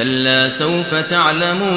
كَلَّا سَوْفَ تَعْلَمُونَ